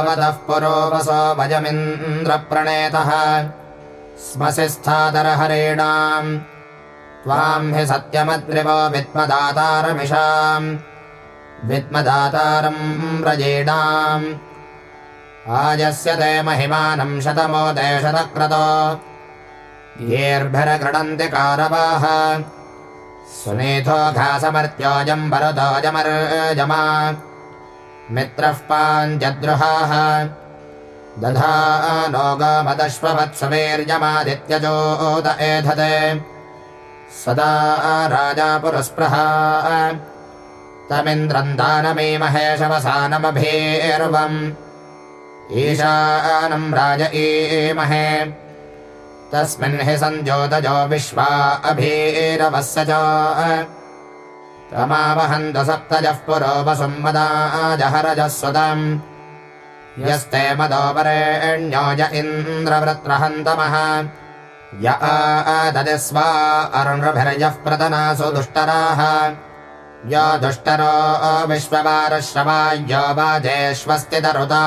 यावतः पुरोपसो भजमिन्द्रप्रणेतः। स्मसि स्थातरहरेणाम् त्वाम् हि सत्यमद्रिवो विद्मदातारमिषाम्। विद्मदातारम् व्रजेणाम्। आजस्य ते महिमानम् शतमो देशतक्रतो येर्भिरगृणन्ति कारवाः। सुनीथो घासमर्त्योजम् वरुतोजमर्जमा मित्रः पाञ्जद्रुहाः। दधा नो गोमदश्ववत्सवीर्यमादित्यजोत एधते। सदा राजा पुरस्पृहा। तमिन्द्रम् दानमीमहे शवसानमभीर्वम् ईशानम् राज ईमहे। तस्मिन् हि सञ्जोतजो विश्वा अभीरवस्य च तमावहन्तु सप्तजः पुरो वसुम्मदाजहरजः यस्ते मदोपरेण्यो य इन्द्रवृत्रहन्तमः। य आददि स्वा अरुणभिर्यः प्रतनासु दुष्टराः। यो दुष्टरो विश्ववारश्रवाय्यो वाजेष्वस्ति तरुता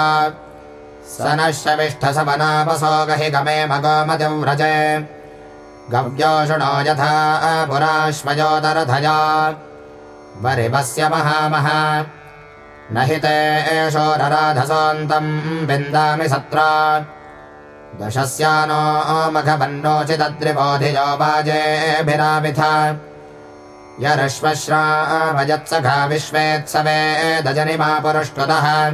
स नः शविष्ठसवनापसो गहि गमे मगोमतिव्रजे गव्यो शृणो यथा पुराश्वयोदरधया वरिवस्य महामः। न हि ते एषोरराधसोऽन्तम् विन्दामि सत्रा। दशस्यानो मघवन्नोचिदद्रिबोधियो वाजेभिराविथ यरश्वश्रावजत्सखा विश्वेत्सवे दजनिमा पुरुष्टुतः।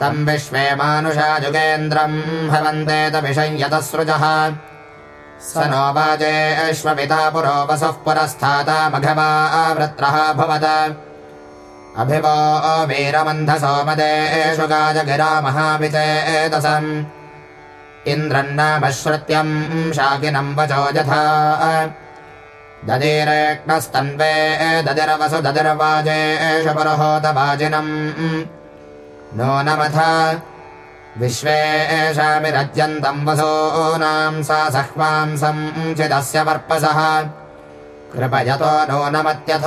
तम् विश्वे मानुषा जुगेन्द्रम् हवन्तेतविषय्यतसृजः स नो वाजे अश्वपिता पुरो वसुः पुरस्थाता मघवा आवृत्रः भवद अभिवो वीरमन्धसो मदेषु गाजगिरा महाविचेतसम् इन्द्रन्नामश्रुत्यम् शाकिनम् वचो यथा। दधिरेक्नस्तन्वे दधिरवसु दधिर्वाजेषु पुरोहोतवाजिनम् नूनमथ विश्वेषामिरज्यन्तम् वसूनाम् सा सह्वांसम् चिदस्य वर्पसः। कृपयतो नूनमत्यथ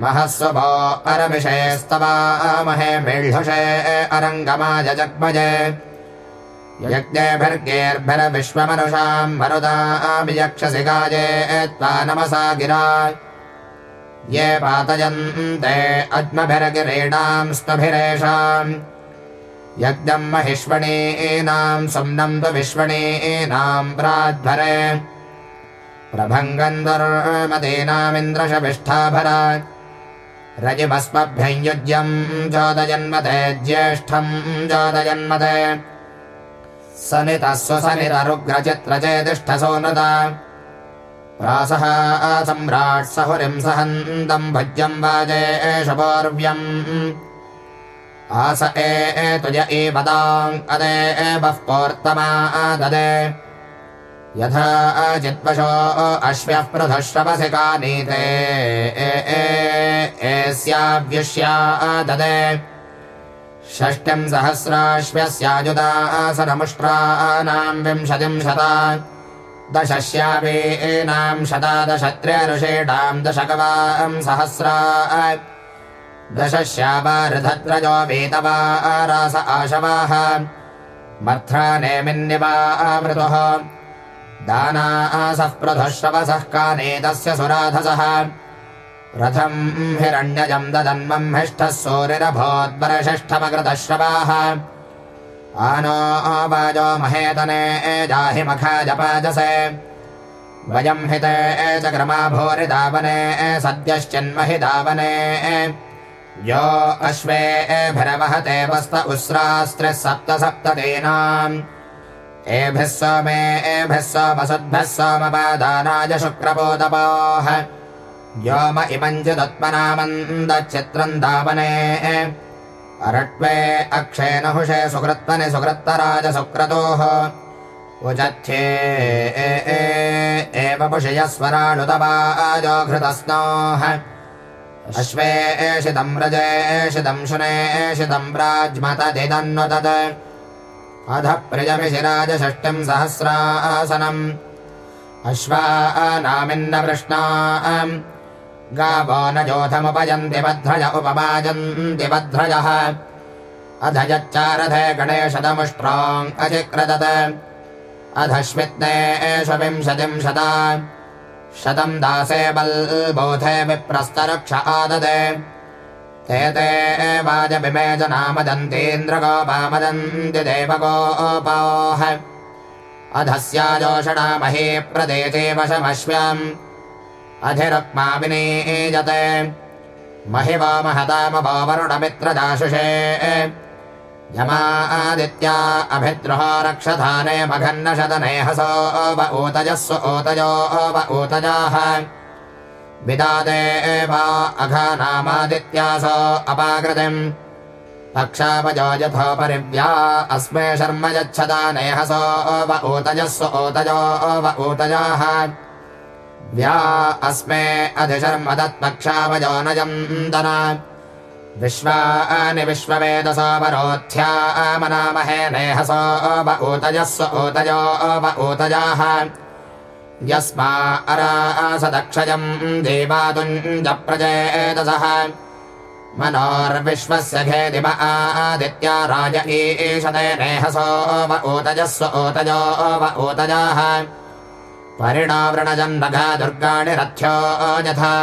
महस्वभो अरविषयस्तवामहे मेढुषे अरङ्गमाय जग्मजे। यज्ञेभिर्गेर्भिर्विश्वमनुषाम् मरुदाभियक्षसि गाये त्वा नमसा गिरा। ये पातयन्ते अद्मभिर्गिरीणाम् स्तभिरेषाम्। यज्ञम् महिष्वणीनाम् सुम्नम् तु विश्वणीनाम् प्राध्वरे। प्रभङ्गम् दुर्मतीनामिन्द्रशविष्ठाभरा रजिमस्मभ्यञ्युज्यम् चोदयन्मते ज्येष्ठम् चोदयन्मते सनितः स्वसनितरुग्रचित्रचेतिष्ठसो नृता प्रासः सम्राट् सहुरिम् सहन्तम् भज्यम् वाजे एष पौर्व्यम् आस ए एवदाम् अदे एवः पौर्तमा ददे यथा चिद्वशो अश्व्यः पृथश्रवसि कानीते एस्याव्युष्या ददे षष्टिम् सहस्राश्वस्याजुदासनमुष्ट्राणाम् विंशतिम् शता दशस्यावीनाम् शतादशत्र्यऋषीणाम् दशकवाम् सहस्रा दशस्यावारधत्रजो वेतवा रास आशवाः। मर्त्रा नेमिन्निवावृतुः दाना आसः पृथुश्रवसः कानेतस्य सुराधसः। रथम् हिरण्यजम् ददन्मम् हिष्ठः सूरिरभोद्वरषष्ठमकृतश्रवाः। आनो वाजो महेतने एजाहि वयम् हिते चक्रमा भूरि दावने सद्यश्चिन्महि दावने यो अश्वे एभिरवहते वस्त उस्रास्त्रिः सप्त सप्ततीनाम् एभिः सोमे एभिः सोमसुद्भ्यः सोमपादानाय शुक्रपोतपोः व्योम इमञ्चिदत्मनामन्दच्चित्रम् दावने अरट्वे अक्षेण हुषे सुकृत्वनि सुकृत्तराज सुक्रतोः। उचच्छे एव पुषयस्वराणुतवाजो घृतस्नोः अश्वे एषितम् रजे एषितम् शुने एषितम् प्राज्मतदिदन्नु तत् अध प्रियमिशिराज षष्टिम् सहस्रासनम् अश्वानामिन्न वृष्णा गावो न जोधमुपयन्ति भद्रज उपवाजन्ति भद्रजः अध यच्चारथे गणेशतमुष्ट्राम् अचिक्रदत् अधश्वित्ने एष विंशतिम् शता शतम् दासे बल्बोधे विप्रस्तरक्ष आददे। ते ते वाजपिमे जनामदन्तीन्द्रगोपामदन्ति देवगोपाः। अधस्याजोषणा मही प्रदेशे वशमश्व्याम्। अधिरुक्मा विनीयते महि वो वरुणमित्रदाशुषे यमादित्या अभिद्रुहो रक्षधाने मघन्नशतने हसो व ऊतजस्व ऊतयो व ऊतजाः। विदादे वा अघानामादित्यासो अपाकृतिम्। पक्षापजो यथोपरिव्या अस्मे शर्म यच्छदा नेहसो व ऊतजस्व ऊतजो व ऊतजाः। व्या अस्मे अधिशर्म तत्पक्षापजो न यन्दना विश्वानि विश्ववेदसोपरोध्या मनामहे नेहसो व ऊतजस्व ऊतजो व ऊतजाः। यस्मा अरासदक्षयम् देवातुञ्ज प्रजेतसः मनोर्विश्वस्य खेदिम आदित्या राज ईशते नेहसो व ऊतजस्व ऊतजो व ऊतजाः। परिणावृणजन्नघा दुर्गाणि रथ्यो यथा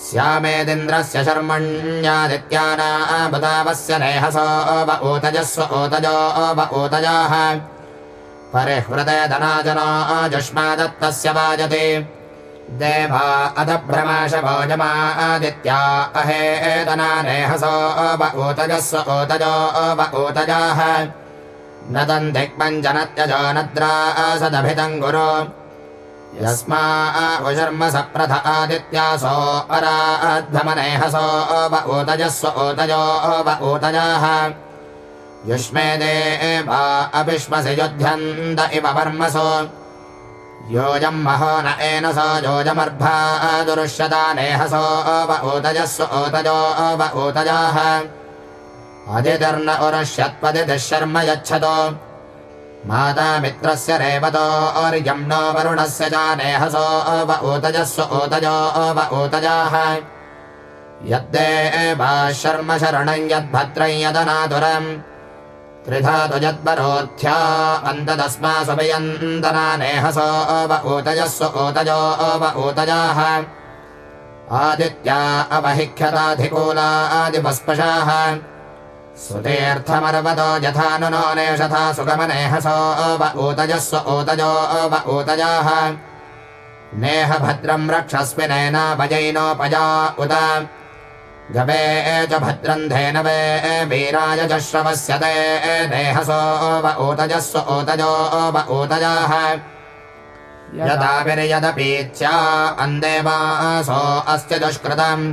स्यामेदिन्द्रस्य शर्मण्यादित्यानाबुदावस्य नेहसो व ऊतजस्व ऊतजो व ऊतजाः। परिहृदय धनाजना जुष्मादत्तस्य वाजते। देवा अदभ्रमाश भोजमादित्या अहेतना नेहसो व ऊतजस्व ऊतजो व ऊतजाः। न दन्धिक्पञ्चनत्यजो नद्रासदभितम् गुरु यस्मा उशर्म सप्रथ आदित्यासो अराध्वमनेहसो व ऊतजस्व ऊतजो व ऊतजाः युष्मे देवा अभिष्मसि युध्यन्त इव वर्मसो। योजम् महो न एन सो योजमर्भा दुरुष्यता नेहसो व ऊतजस्व ऊतजो व ऊतजाः अदिदर्न उरुष्यत्पदितिः शर्म यच्छतो। माता मित्रस्य रेवतो और्यम् नो वरुणस्य जानेहसो व ऊतजस्व ऊतजो व ऊतजाः। यद्देवा शर्म शरणम् यद्भद्रम् यदनातुरम्। त्रिधातु यद्वरोध्या अन्तदस्मा सुभयन्दना नेहसो व ऊतजस्व ऊतजो व ऊतजाः। आदित्या अवहिख्यताधिकूलादिपस्पशाः सुतीर्थमर्वतो यथा नो नेषथा सुगमनेहसो व ऊतजस्व ऊतजो व ऊतजाः। नेह गवे च भद्रम् धेनवे वीराय च नेहसो व ऊतजस्व ऊतजो व ऊतजाः। अन्देवासो अस्य दुष्कृतम्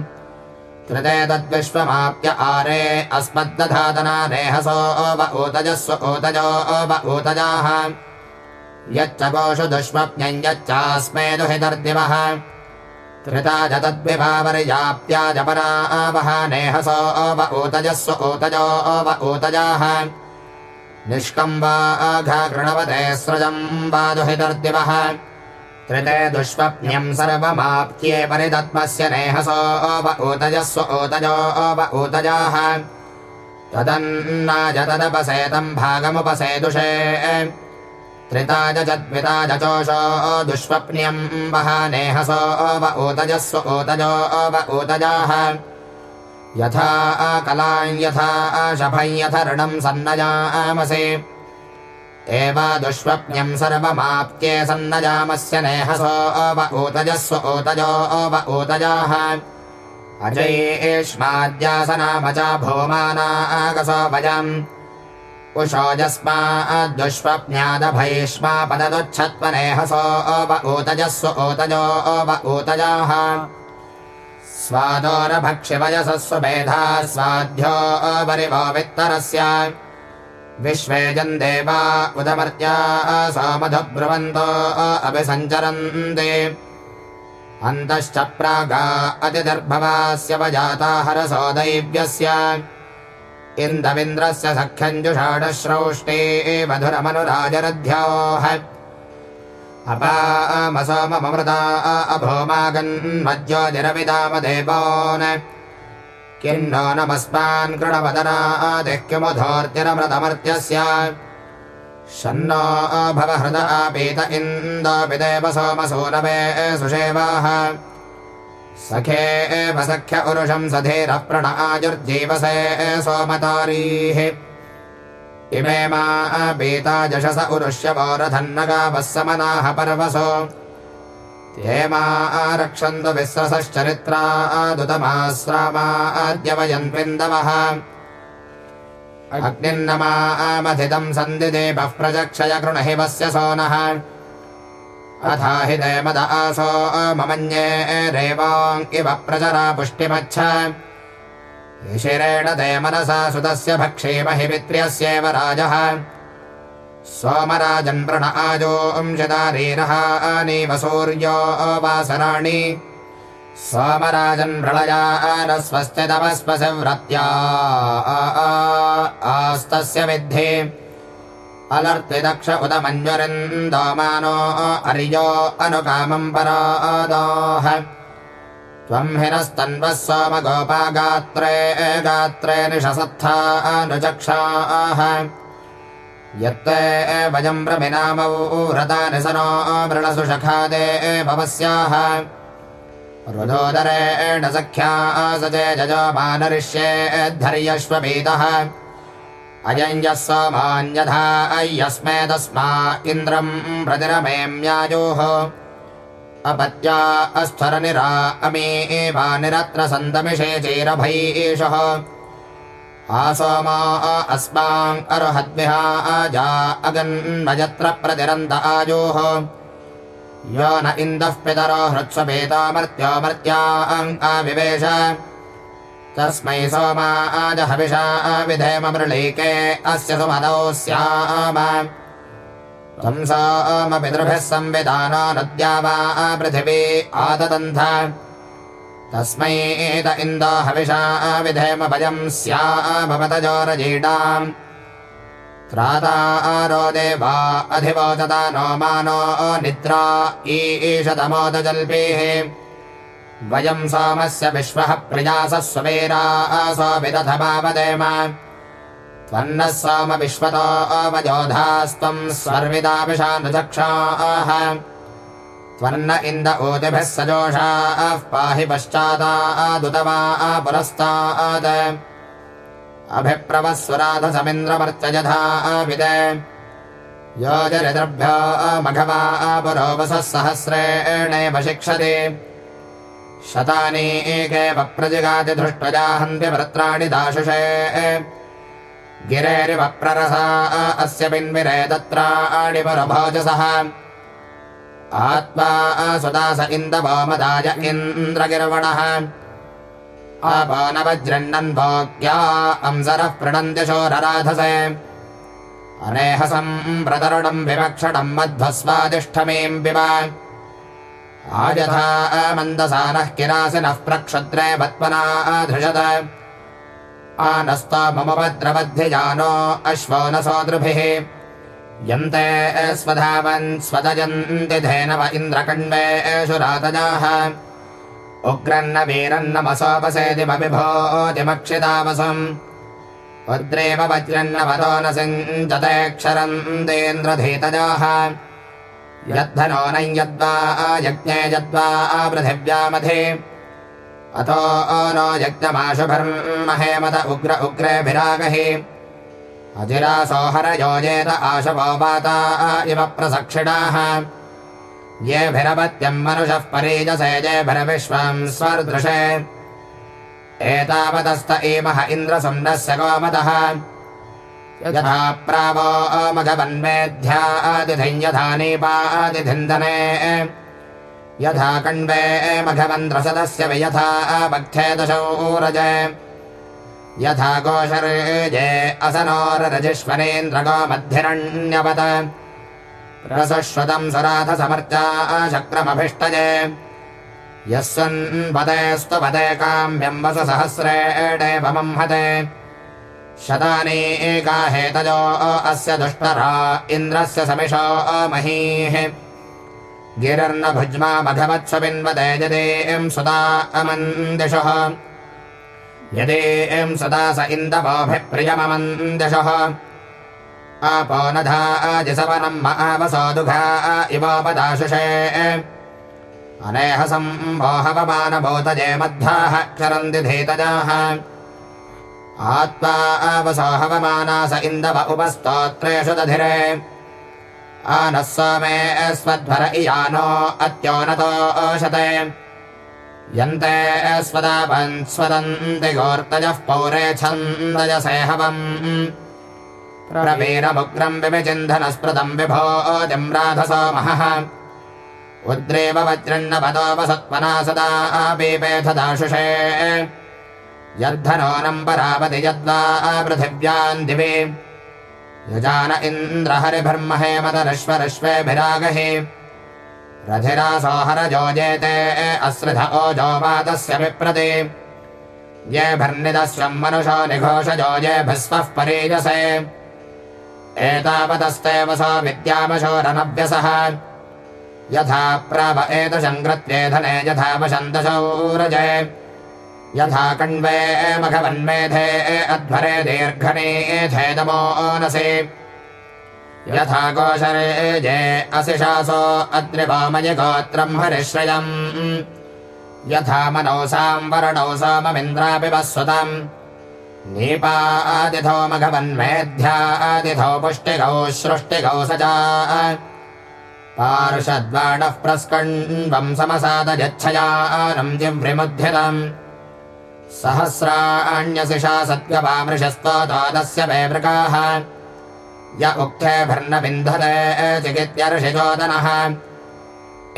कृते तद्विश्वमाप्य आरे अस्मद्दधातना नेहसो व ऊतजस्व ऊतजो व ऊतजाः। यच्च कोषु दुष्मप्न्यम् यच्चास्मे दुहितर्दिवः। त्रिता च तद्विभावर्याप्या जपना आवह नेहसो व ऊतजस्व ऊतजो व ऊतजाः। निष्कम्बा घृणवते स्रजम् वा दुहितर्दिवः त्रिते दुष्वप्न्यम् सर्वमाप्त्ये परिदत्मस्य नेहसो व ऊतजस्व ऊतजो व ऊतजाः। तदन्नाजतदपसेतम् भागमुपसेदुषे। त्रिताजद्विताजचोषो दुष्वप्न्यम् वः नेहसो व ऊतजस्व ऊतजो व ऊतजाः। यथा कलाम् यथा शफम् यथ ऋणम् सन्नजामसि एवा दुष्वप्न्यम् सर्वमाप्त्ये सन्नजामस्य नेहसो व ऊतजस्व ऊतजो व ऊतजाः। अजयेष्माद्यासनामचा भूमानागसो भजम्। उषोजस्माद्दुष्वप्न्यादभैष्मा पददुच्छत्वनेहसो व ऊतजस्व ऊतजो व ऊतजाः। स्वादोरभक्षिवयसस्व मेधा स्वाध्यो वरिवो वित्तरस्य विश्वे जन्देवा उदमर्त्या सोमधब्रुवन्तो अभिसञ्चरन्ति। अन्तश्च प्रागा अतिदर्भवास्य वजाता हरसो दैव्यस्य। इन्दविन्द्रस्य सख्यञ्जुषाढश्रौष्टे मधुरमनुराजरध्योः अपामसोममृता अभोमागन्मज्योतिरविदामदेवोन् किन्नो नमस्मान् कृणवदनादिः शन्नो इन्दोऽपिदेव सोमसूनवे सुषेवाः। सखे सख्य उरुषं सधीरः प्रण आजुर्जीवसे सोमतारीः। इमे मा जशस उरुष्य वोरधन्नगावः समनाः पर्वसो। मा रक्षन्तु विस्रसश्चरित्रादुतमाश्रामाद्यवयन्विन्दवः अग्निन्नमामथितम् सन्दिदेवः प्रजक्षय कृणहिवस्य सोनः। अथा हि देमद आसो ममन्ये रेवाङ् इव प्रचरा पुष्टिमच्छ। शिरेण दे मनसा सुतस्य भक्षेमहि पित्र्यस्येव राजः सोमराजन् प्रण आजोंशदारीरः अनीव सूर्यो वासराणि। सोमराजन् प्रलया न स्वस्ति तपस्पसि व्रत्या। आस्तस्य विद्धि। अलर्तिदक्ष उद मञ्जुरिन्दोमानो अर्यो अनुकामम् परादाः त्वम् हिनस्तन्वः सोमगोपा गात्रे गात्रे निशसत्था अनुचक्षाः यत्ते वयम् प्रमिनामौ रतानि सनो मृणसुषखादे भवस्याः। रुदोदरेण सख्या सजे जजो मानरिष्येद्धर्यश्वपीतः अयम् यः सोमान्यथा अय्यस्मे तस्मा इन्द्रम् प्रतिरमेम्यायोः। अपत्या अस्फरनिरा अमे एवा निरत्र सन्दमिषे चेरभैषः आसोमा अस्माम् अरुहद्विहा आजा अगन्मयत्र प्रतिरन्त आयोः। यो न इन्दः पितरो हृत्स्वपेतामर्त्यो मर्त्या अङ्काविवेश तस्मै सोमा आजहविषा विधेम मृळीके अस्य सुमदौ स्याम। त्वम् सोमपितृभिः संविधानो नद्या वा पृथिवी आददन्थ तस्मै एत इन्दो हविषा विधेम भयम् स्यामपतजोरजीडाम् त्राता आरो देवा अधिवोचता नो मानो निद्रा ईशतमोदजल्पेः। वयम् सोमस्य विश्वः प्रियासः स्ववेरा सोऽविदधमावदेम त्वन्नः सोम विश्वतो अवजोधास्त्वम् स्वर्विदाभिषानुचक्षाः त्वन्न इन्द ऊतिभिः सजोषाः पाहि पश्चादादुतवा पुरस्तात्। अभिप्रवस्वराधसमिन्द्रमर्त्यजधा विदे। योजरिद्रभ्यो मघवा पुरोवसः सहस्रेणेव शिक्षति शतानि एकेव प्रजगाति धृष्ट्वजाहन्त्यभर्त्राणि दाशुषे। गिरेरिव प्ररसा अस्य पिन्विरे तत्राणि परभोजसः आत्मा सुदास इन्दवोमदाय इन्द्रगिर्वणः। आपानवज्रण्णन् भोग्या अंसरः प्रणन्ति शोरराधसे। अनेहसम् प्रतरुणम् विवक्षणम् मध्वस्वादिष्ठमीम् पिब आजथा मन्दसानः किरासिनः प्रक्षत्रे बत्मना धृषत। आनस्ता मम भद्रवद्धिजानो अश्वो न सोदृभिः यन्ते स्वधावन् स्वदयन्ति धेनव इन्द्रकण्डेषु रातजाः उग्रन्न वीरन्नमसोपसेतिमभिभोतिमक्षितावसम् वद्रेव वज्रन्नवतो न सिञ्चतेऽक्षरन्तेन्द्रधीतजाः यद्धनो न यद्वा यज्ञे यद्वा पृथिव्यामधे। अतो नो यज्ञमाशुभर्महेमत उग्र उग्रेभिरागहि अजिरासोहर योजेत आशवो वाता इव प्रसक्षिणाः। येभिरपत्यम् मनुषः परीजसे जेभिरविश्वम् स्वर्दृशे एतावतस्त इमः इन्द्रसुम्नस्य गोमतः। यथा प्रावो मघवन्मेध्यादिधिम् यथा नीपादिधिन्दने। यथा कण्वे मघवन्द्रसदस्य यथा भक्थे दशौरज यथा गोशर्जे असनोररजिष्वनेन्द्रगो मध्यरण्यवत रसश्वतम् सुराधसमर्चा शक्रमभिष्टजे यस्वन्पदेस्तु पदे काम्यम् वस सहस्रेणेव मंहते शतानि एका हेतजो अस्य दुष्टरा इन्द्रस्य समिषो महीः। गिरर्न भुज्मा मघवत्स्वपिन्वदे जदेम् सुता अमन्दिषः यदि सदा स इवोपदाशुषे अनेहसम् मोहवमानभूतजे मध्वाः क्षरन्ति धीतजाः। आत्मा आवसो हवमानास इन्दव उपस्तोत्रेषु दधिरे। आनः सोमे स्वध्वर इयानो अत्योनतो ओशते यन्ते स्वदापन् स्वदन्ति गोर्तजः पौरे छन्दजसे हवम् प्रवीरमुग्रम् विविचिन्धनस्पृतम् विभोजम् राधसोमहः उद्रेव वज्रण्णपदोपसत्मना सदा पीपेथदाशुषे यद्धनोनम् परापति यद्वा पृथिव्याम् दिवे। यजान इन्द्रहरिभिर्महेमतरश्वरश्वेभिरागहि रथिरासोहरजो जेते अस्रथ ओजो वातस्य विप्रति ये भर्निदस्वम् मनुषो निघोषजो येभिस्वः परीजसे। एतावतस्तेव सो विद्यामशोरनभ्यसः यथा प्रव एतशङ्कृत्ये धने, यथा वशन्तशौरजे यथा कण्वे मघवन्मेधे, अध्वरे दीर्घनेथेदमोनसि यथा गोशरे जे असिशासो अद्रिवामय गोत्रम् हरिश्रयम्। यथा मनोसाम् वरणौ सोममिन्द्रापि वस्वतम्। नीपादिथो मघवन्मेध्यादिथो पुष्टिगौ सृष्टिगौ सजा। पार्षद्वाणः प्रस्कण्वम् समसादयच्छयानम् जिव्रिमुद्धितम् सहस्राण्यसिषा सत्त्वपामृशस्तोदस्य वे मृगाः य उक्थे भर्नबिन्धते चिकित्यर्षिचोदनः।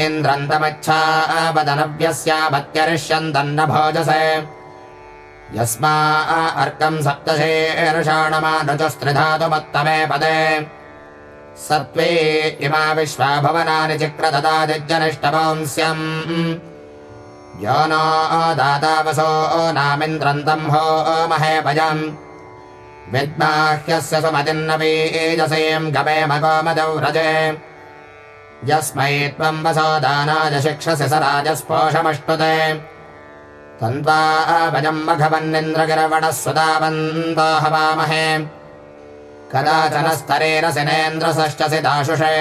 इन्द्रन्तमच्छावदनव्यस्यापत्यरिष्यन्तन्न भोजसे यस्मा अर्कम् सप्तशेर्षाणमानुचस्त्रिधातुमत्तमे पदे। सत्त्वे इमा विश्वा भवनानि चिक्रददादिज्जनिष्टवंस्यम् यो नो दातावसो नामिन्द्रन्तम् हो महेपजम् विद्माह्यस्य गवेम गोमदौ व्रजे यस्मै त्वम् वसो दानाय शिक्षसि स राजस्पोषमष्टुते। तन्त्वा भजम् मघवन्निन्द्रगिरवणः सुदावन्तो हवामहे कदाचन स्तरेण सिनेन्द्रसश्चसि दाशुषे।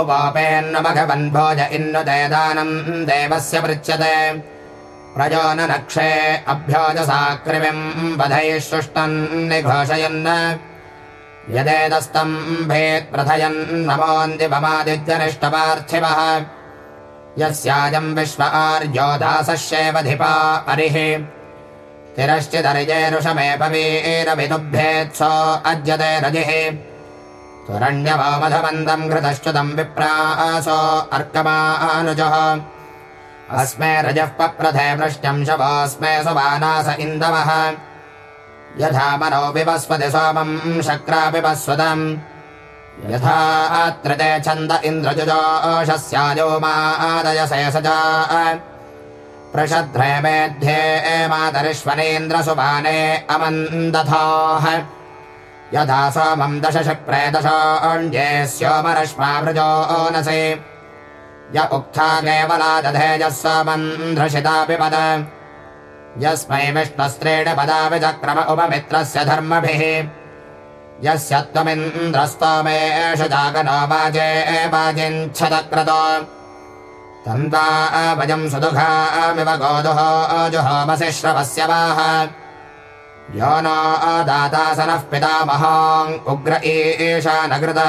उपापेन्न मघवन् भोज इन्नुते दानम् देवस्य पृच्छ्यते प्रजो न नक्षे अभ्योजसाकृविम् वधैः सृष्टन् निघोषयन्। यदेदस्तम् भेत् प्रथयन् नमोऽन्दिवमादित्यनिष्टपार्थिवः यस्याजम् विश्व आर्योदासस्येवधिपा अरिः। तिरश्चिदरिजेरुषमेपवीरविदुभ्येत्सो अद्यते रजिः। त्वरण्यवामधमन्दम् घृतश्च्युतम् विप्रासो अर्कमानुजः अस्मे रजः पप्रथे वृष्ट्यम् शवोऽस्मे सुबानास इन्दवः यथा मनो विवस्वति सोमम् शक्रापिबस्वतम् यथा अत्र छन्द इन्द्रजुजोषस्याजो मादयसे सजा। प्रषध्रे मेध्ये मातरिष्वनेन्द्रसुबाने अमन्दथाः। यथा सोमम् दशशक्रे दशाण्ये स्योमरश्मावृजोनसे य उक्था केवला दधेजः सोमन्ध्रशितापि पद यस्मै विष्णस्त्रेण पदापि चक्रम उपमित्रस्य धर्मभिः। यस्य त्वमिन्द्रस्तोमेष जागनो वाजे वाजिञ्छदक्रतो। तन्वा वयम् सुदुघामिव गोदुः जुहोमसि श्रवस्य वाह। यो नो दातासनः पितामहाम् उग्र ईशानकृत।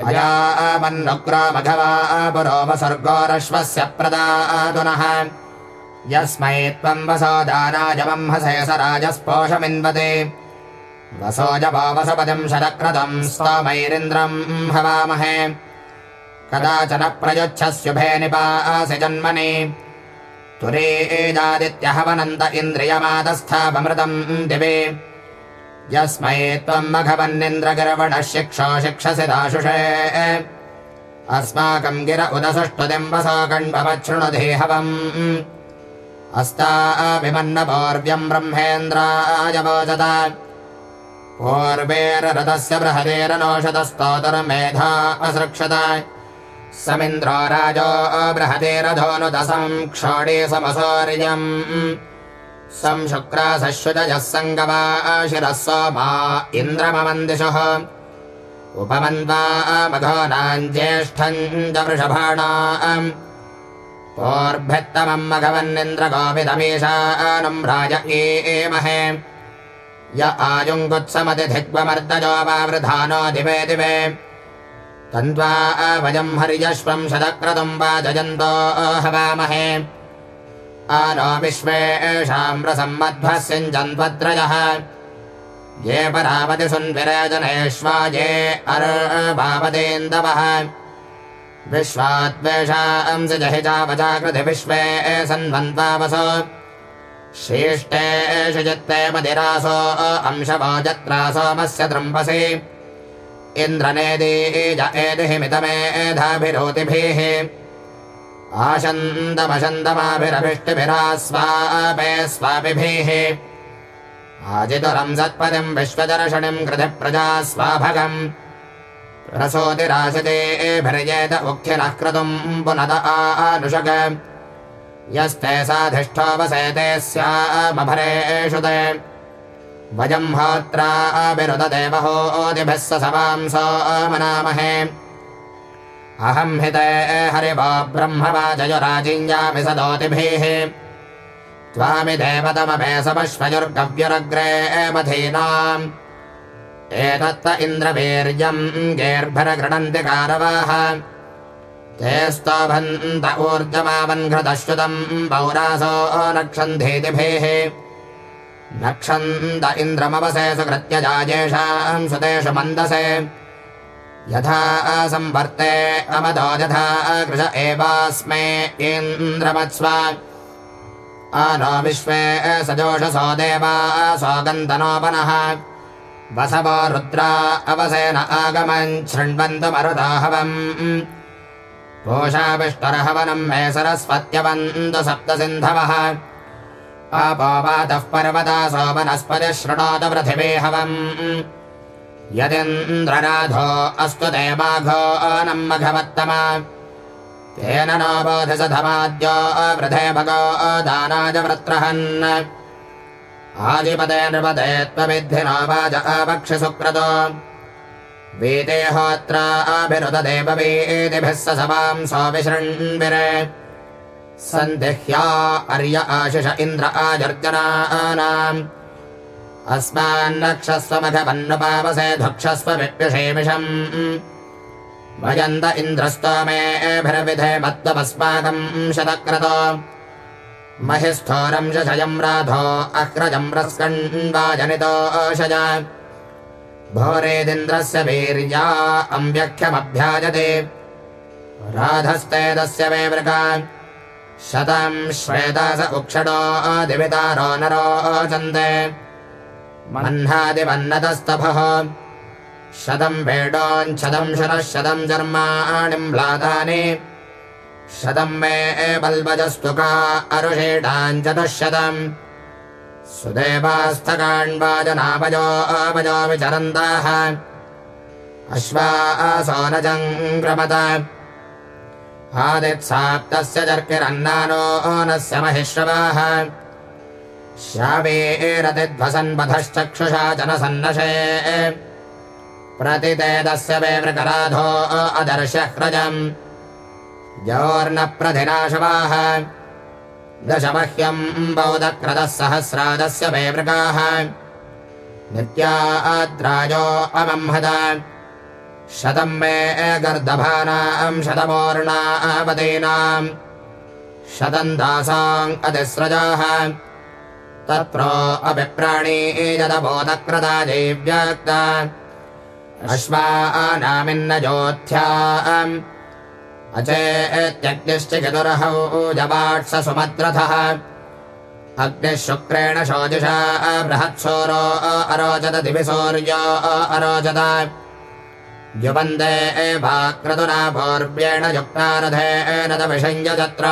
अजामन्नुग्रामघवा पुरोपसर्गोरश्वस्य प्रदातुनः। यस्मै त्वम् वसो दानाजमंहसे स राजस्पोषमिन्वते वसो जपो वसपतिम् शतक्रतम् स्तमैरिन्द्रम् हवामहे। कदाचन प्रयुच्छस्युभे निपासि जन्मनि। तुरेजादित्यहवनन्त इन्द्रियमादस्थापमृतम् दिवे यस्मै त्वम् मघवन्निन्द्रगिरवणः शिक्षो शिक्षसि दाशुषे। अस्माकम् गिर उदसुष्टुतिम् वसो कण्वच्छृणुधेहवम् अस्ताभिमन्नपौर्व्यम् ब्रह्मेन्द्राय वोचत पूर्वेररथस्य बृहदेरनोषतस्तोतरमेधा असृक्षत। समिन्द्रो राजो बृहदेरधोनुदसम् क्षोडे समसौर्यम् सोमा इन्द्रममन्दिशः उपमन्वा मघोनाम् ज्येष्ठम् च वृषभाणाम् पोर्भ्यत्तमम् मघवन्निन्द्रगोविदमीशानम् राज एमहे य आयुङ्गुत्समतिधिग्वमर्दजो वा वृधानो दिवे दिवे। तन्त्वा वयम् हरिजश्वम् शतक्रतुम् वा जयन्तो हवामहे आनो विश्वेषाम् रसम्मध्वस्यञ्जन्वद्रजः ये परावति सुन्विरजनेष्वा ये अर्भावतेन्दवः विश्वाद्वेषांसि जहि चावचाकृति विश्वे सन्वन्त्वावसो श्रेष्ठेष चित्ते मदिरासो अंशवो जत्रासोमस्य द्रम्पसि इन्द्रनेदीज एदिहि मितमेधाभिरोतिभिः आशन्दमशन्दमाभिरभिष्टिभिरास्वापे स्वापिभिः आजितुरम् सत्पदिम् विश्वदर्शनिम् कृति प्रजा स्वाभगम्। रसोतिराशतेभिर्येत उक्थिनः क्रतुम् पुनद आनुषग। यस्ते साधिष्ठोपसेते स्यामभरेषु ते। वयम् होत्राभिरुददेवहोदिभिः स समांसो मनामहे अहम् हि ते हरिवो ब्रह्मवाजयुराजिञ्जामि सदोतिभिः। त्वामि देवतममे समश्वयुर्गव्युरग्रे मधीनाम्। एतत्त इन्द्रवीर्यम् गेर्भरगृणन्ति कारवाः। ते स्तोभन्त ऊर्जमावन्घृतश्रुतम् पौरासो नक्षन्धेतिभिः। नक्षन्त इन्द्रमवसे सुकृत्यजाजेषाम् सुतेषु मन्दसे यथा संवर्ते अमदो यथा कृश एवास्मे इन्द्रमत्स्व। आनो विश्वे सजोषसो देवा स्वगन्तनोपनः वसवो रुद्रा अवसेन आगमन् शृण्वन्तु मरुदाहवम्। पोषाविष्टरहवनम् मे सरस्वत्यवन्तु सप्तसिन्धवः। आपो वातः पर्वता सो वनस्पतिः शृणोतु पृथिवी हवम् यदिन्द्रनाथो अस्तु देवाघो नम् मघवत्तम तेन वृधे भगो दानाय वृत्रहन्। आदिपदे नृपदे त्वविद्धि नो वाज अपक्षिसुक्रतो वीते होत्रा अभिरुददेववीदिभिः स सवांसो विशृण्विरे सन्दिह्या अर्य आशिष इन्द्र आजर्जनानाम् अस्मान्नक्षस्वमधपन्नुपावसे धुक्षस्व विप्यषेमिषम् भजन्त इन्द्रस्तोमेभिर्विधे मत्तमस्माकम् शतक्रतो। महिस्थोरम् शशयम् राधो अग्रजम् रस्कण्वाजनितो शज। भोरेदिन्द्रस्य वीर्या अम्व्यख्यमभ्याजते। राधस्ते तस्य वे मृगा। शतम् श्वेतास उक्षणो दिवितारो नरो चन्ते मह्नादिवन्नतस्तभः शतम् वेडोञ्छदम् शरः शतम् जर्माणिम् म्लातानि शतम् मे बल्बजस्तुका अरुषेडाञ्चतुःशतम् सुदेवास्तकाण्वाजनापजो अपजो विचरन्ताः। अश्वा आसो न जङ्क्रमत आदित्साप्तस्य जर्किरन्नानो नस्य महिश्रवाः श्रावेरतिध्वसन्वधश्चक्षुषा जनसन्नशे प्रतितेदस्य वे प्रधिनाशवाः दशमह्यम् बौधक्रतः सहस्रादस्य वे वृकाः नित्याद्राजो अमंहद। शतम् मे गर्दभानाम् शतमोर्णावतीनाम्। शतम् दासाम् अतिस्रजाः तत्प्रो अभिप्राणी यदबोधक्रता देव्यक्ता। अश्वानामिन्न ज्योत्थ्याम् अचेत्यग्निश्च चतुरहौ जवाट्स सुमद्रथः अग्निः शुक्रेण शोजिषा बृहत्सोरो अरोचत दिविसौर्यो अरोचत युवन्दे एवाक्रतुना भोर्व्येण युक्तारथेन तविषञ्जत्र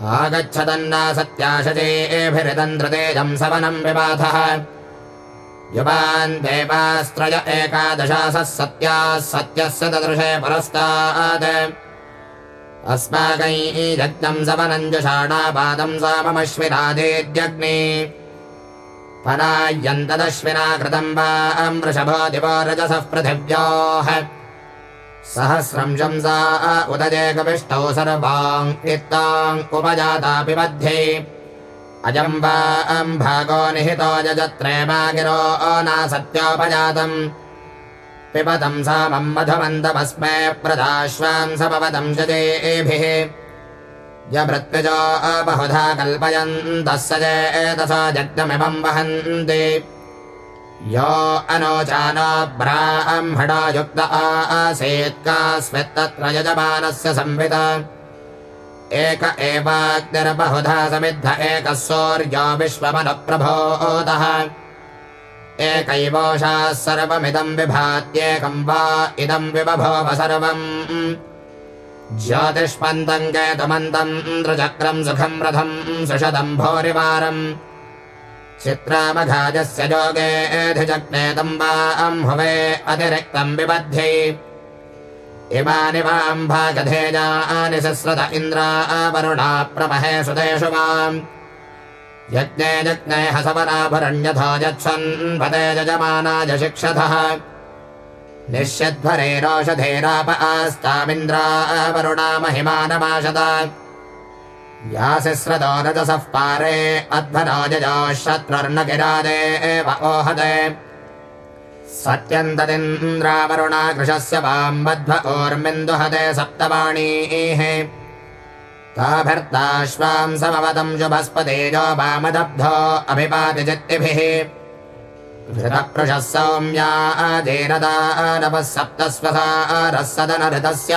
आगच्छदन्ना सत्याशचेभिरिदन्ध्रतेजम् सवनम् विबाधः। युवान् देवास्त्रय एकादशासः सत्याः सत्यस्य ददृशे पुरस्तात्। अस्माकैयज्ञम् सवनञ्जुषाणापादम् साममश्विनादेद्यग्नि। पराय्यन्तदश्विना कृतम् वा वृषभो दिवो रजसः पृथिव्योः सहस्रम् शंसा उदजेकपिष्टौ सर्वाम् इत्ताम् उपजातापि मध्ये। अजम् वा भागो निहितो जजत्रे मा गिरो नासत्योपजातम् पिबतम् सामम् मधुमन्दमस्मै प्रदाश्वाम् समवदम् जजेभिः। यमृत्युजो बहुधा कल्पयन्तः स चेतसा जग्नमिमम् वहन्ति यो अनोचानो ब्राह्मणो युक्त आसीत्कास्मित्तत्र यजमानस्य संवित। एक एवाग्निर्बहुधा समिद्ध एकः सौर्यो विश्वमनुप्रभोतः। एकैवोषाः सर्वमिदम् विभात्येकम् वा इदम् विबभोव सर्वम्। ज्योतिष्मन्तम् केतुमन्तम् त्रिचक्रम् सुखम् रथम् सुषदम् भोरिवारम् चित्रामघाजस्य जोगेऽधिजग्नेतम् वा अम्भुवे अतिरिक्तम् विबध्ये इमानि वाम् भागधेजानि सस्रत इन्द्रा वरुणा प्रमहे सुतेषु वाम् यज्ञे यज्ञे हसवनाभरण्यथो यच्छन् पदे यजमानाय शिक्षतः निश्यध्वरेरोषधेराप आस्तामिन्द्रा वरुणा महिमानमाशत यासिस्रतो रजसः पारे एव ओहदे। सत्यन्तदिन्द्रावरुणा कृशस्य बध्व ओर्मिन्दुहते सप्तवाणीः। ताभर्ताश्वाम् समवदम् शुभस्पतेजो वामदब्धो अभिपाति चित्तिभिः घृतपृषः सौम्या आजेरदानवः सप्तस्वसारः सदनऋतस्य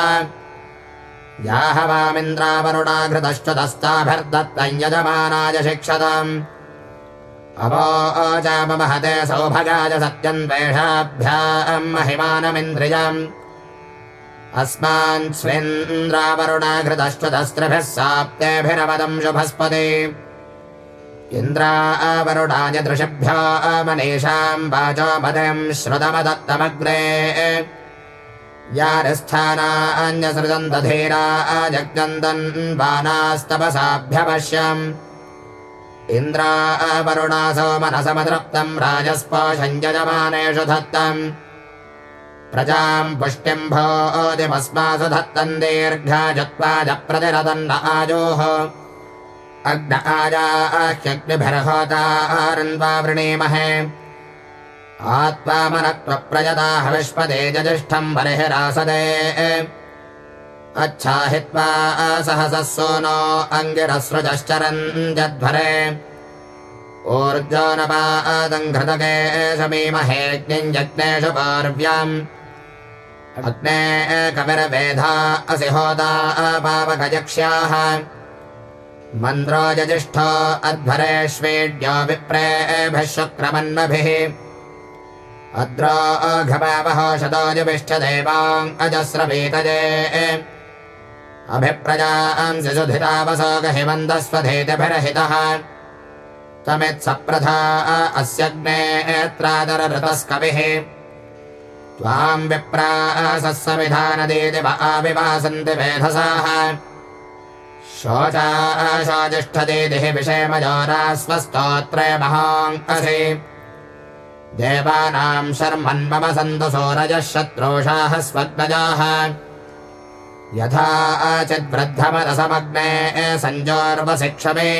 याह वामिन्द्रावरुणा घृतश्चुतस्ताभर्दत्तम् यजमानाय शिक्षताम्। अवोचामहते सौभगाय सत्यम् द्वेषाभ्याम् महिमानमिन्द्रियम्। अस्मान् स्वेन्द्रावरुणा घृतश्चुतस्त्रिभिः साप्तेभिरवदम् शुभस्पति इन्द्रावरुणाय दृशिभ्यो मनीषाम् वाचो मदम् श्रुतमदत्तमग्रे यारिस्थानान्यसृजन्तधीरा जग्नन्दन् बाणास्तपसाभ्यपश्यम् इन्द्रावरुणासो मनसमतृप्तम् राजस्पोषम् यजमानेषु धत्तम्। प्रजाम् पुष्टिम् भोदिमस्मासु धत्तम् दीर्घा जत्वाजप्रतिरदन्न आजोः। अग्न आजाह्यग्निभिर्होतारन्वा वृणीमहे आत्मामनत्वप्रजता हविष्पदे जजिष्ठम् बर्हिरासदे अच्छाहित्वा सहसः सोनो अङ्गिरसृजश्चरन् जध्वरे। ऊर्जोनपादङ्घृतके समीमहेऽग्निम् यज्ञेषु पार्व्याम् अग्ने कविर्वेधा असि होता पावकयक्ष्याः मन्द्रो यजिष्ठो अध्वरेष्वेड्यो विप्रेभिः शुक्रमन्नभिः अद्रोघमावहो शतोजभिश्च देवाम् अजस्रवीतजे अभिप्रजांसि सुधितावसो गहिमन्दस्वधेतिभिरहितः त्वमित्सप्रथा अस्यग्नेत्रादरऋतस्कविः त्वाम् विप्रासः समिधानदीति आविवासन्ति वेधसाः। शोचाशाजिष्ठदीतिः विषयमजोरास्वस्तोत्रे महाङ्कसि देवानाम् शर्मन्मम सन्तु सोरजः शत्रोषाः स्वग्नजाः यथा चिद्वृद्धमरसमग्ने सञ्जोर्वशिक्षमे